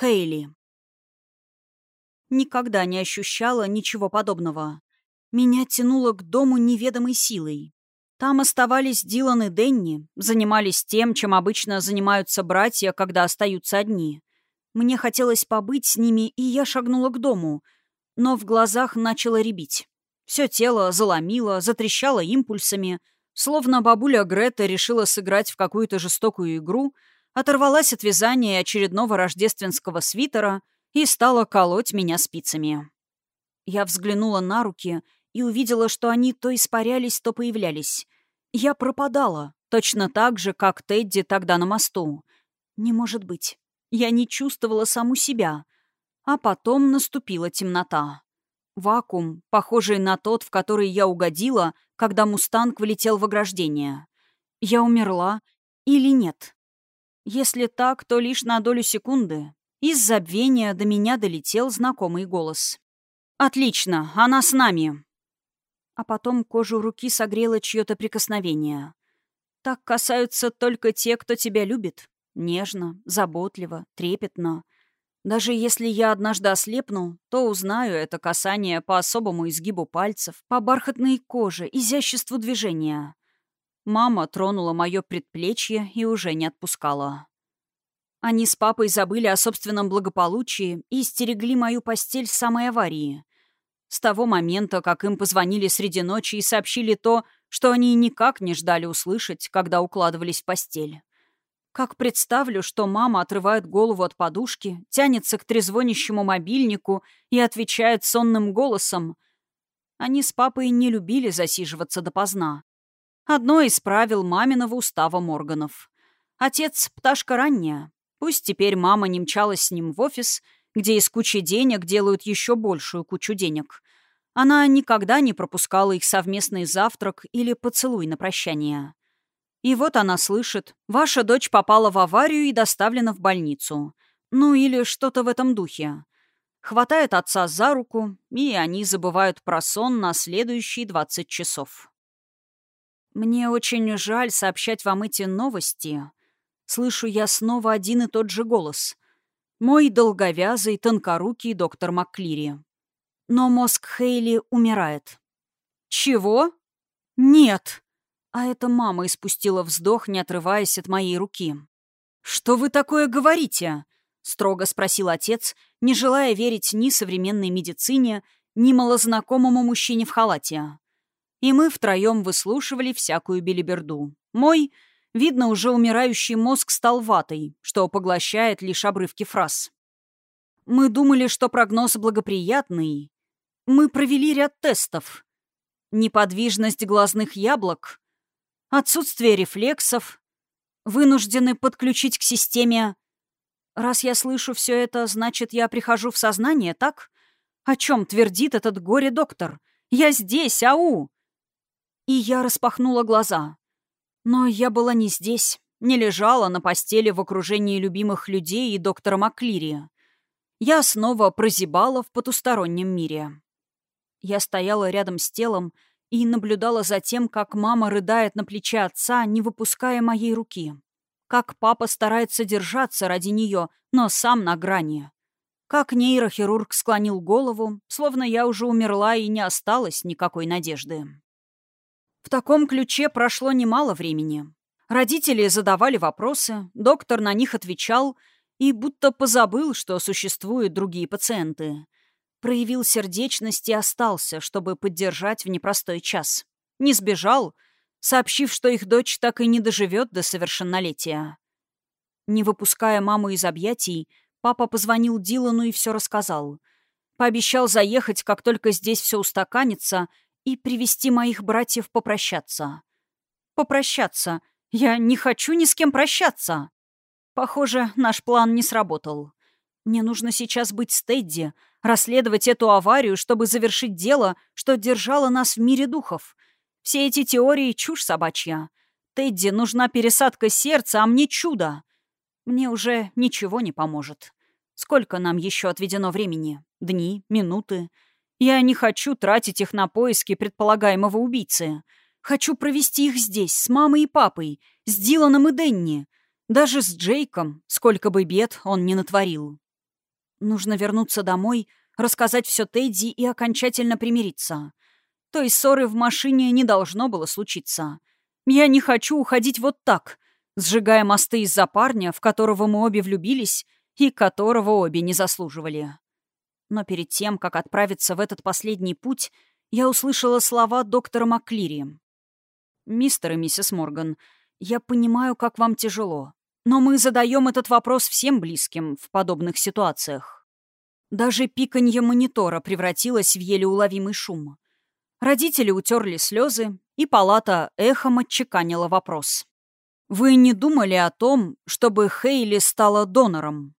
Хейли. Никогда не ощущала ничего подобного. Меня тянуло к дому неведомой силой. Там оставались Дилан и Денни, занимались тем, чем обычно занимаются братья, когда остаются одни. Мне хотелось побыть с ними, и я шагнула к дому, но в глазах начало рябить. Все тело заломило, затрещало импульсами, словно бабуля Грета решила сыграть в какую-то жестокую игру — оторвалась от вязания очередного рождественского свитера и стала колоть меня спицами. Я взглянула на руки и увидела, что они то испарялись, то появлялись. Я пропадала, точно так же, как Тедди тогда на мосту. Не может быть. Я не чувствовала саму себя. А потом наступила темнота. Вакуум, похожий на тот, в который я угодила, когда «Мустанг» влетел в ограждение. Я умерла или нет? Если так, то лишь на долю секунды. Из забвения до меня долетел знакомый голос. «Отлично, она с нами!» А потом кожу руки согрело чье-то прикосновение. Так касаются только те, кто тебя любит. Нежно, заботливо, трепетно. Даже если я однажды ослепну, то узнаю это касание по особому изгибу пальцев, по бархатной коже, изяществу движения. Мама тронула мое предплечье и уже не отпускала. Они с папой забыли о собственном благополучии и стерегли мою постель с самой аварии. С того момента, как им позвонили среди ночи и сообщили то, что они никак не ждали услышать, когда укладывались в постель. Как представлю, что мама отрывает голову от подушки, тянется к трезвонящему мобильнику и отвечает сонным голосом. Они с папой не любили засиживаться допоздна. Одно из правил маминого устава Морганов. Отец — пташка ранняя. Пусть теперь мама не мчалась с ним в офис, где из кучи денег делают еще большую кучу денег. Она никогда не пропускала их совместный завтрак или поцелуй на прощание. И вот она слышит, ваша дочь попала в аварию и доставлена в больницу. Ну или что-то в этом духе. Хватает отца за руку, и они забывают про сон на следующие 20 часов. «Мне очень жаль сообщать вам эти новости». Слышу я снова один и тот же голос. Мой долговязый, тонкорукий доктор МакКлири. Но мозг Хейли умирает. «Чего?» «Нет!» А это мама испустила вздох, не отрываясь от моей руки. «Что вы такое говорите?» — строго спросил отец, не желая верить ни современной медицине, ни малознакомому мужчине в халате и мы втроем выслушивали всякую белиберду. Мой, видно, уже умирающий мозг стал ватой, что поглощает лишь обрывки фраз. Мы думали, что прогноз благоприятный. Мы провели ряд тестов. Неподвижность глазных яблок, отсутствие рефлексов, вынуждены подключить к системе... Раз я слышу все это, значит, я прихожу в сознание, так? О чем твердит этот горе-доктор? Я здесь, ау! И я распахнула глаза. Но я была не здесь, не лежала на постели в окружении любимых людей и доктора Маклири. Я снова прозябала в потустороннем мире. Я стояла рядом с телом и наблюдала за тем, как мама рыдает на плече отца, не выпуская моей руки. Как папа старается держаться ради нее, но сам на грани. Как нейрохирург склонил голову, словно я уже умерла и не осталось никакой надежды. В таком ключе прошло немало времени. Родители задавали вопросы, доктор на них отвечал и будто позабыл, что существуют другие пациенты. Проявил сердечность и остался, чтобы поддержать в непростой час. Не сбежал, сообщив, что их дочь так и не доживет до совершеннолетия. Не выпуская маму из объятий, папа позвонил Дилану и все рассказал. Пообещал заехать, как только здесь все устаканится — и привести моих братьев попрощаться. Попрощаться. Я не хочу ни с кем прощаться. Похоже, наш план не сработал. Мне нужно сейчас быть с Тедди, расследовать эту аварию, чтобы завершить дело, что держало нас в мире духов. Все эти теории — чушь собачья. Тедди нужна пересадка сердца, а мне чудо. Мне уже ничего не поможет. Сколько нам еще отведено времени? Дни? Минуты? Я не хочу тратить их на поиски предполагаемого убийцы. Хочу провести их здесь, с мамой и папой, с Диланом и Денни. Даже с Джейком, сколько бы бед он ни натворил. Нужно вернуться домой, рассказать все Тедди и окончательно примириться. Той ссоры в машине не должно было случиться. Я не хочу уходить вот так, сжигая мосты из-за парня, в которого мы обе влюбились и которого обе не заслуживали. Но перед тем, как отправиться в этот последний путь, я услышала слова доктора Маклири. «Мистер и миссис Морган, я понимаю, как вам тяжело, но мы задаем этот вопрос всем близким в подобных ситуациях». Даже пиканье монитора превратилось в еле уловимый шум. Родители утерли слезы, и палата эхом отчеканила вопрос. «Вы не думали о том, чтобы Хейли стала донором?»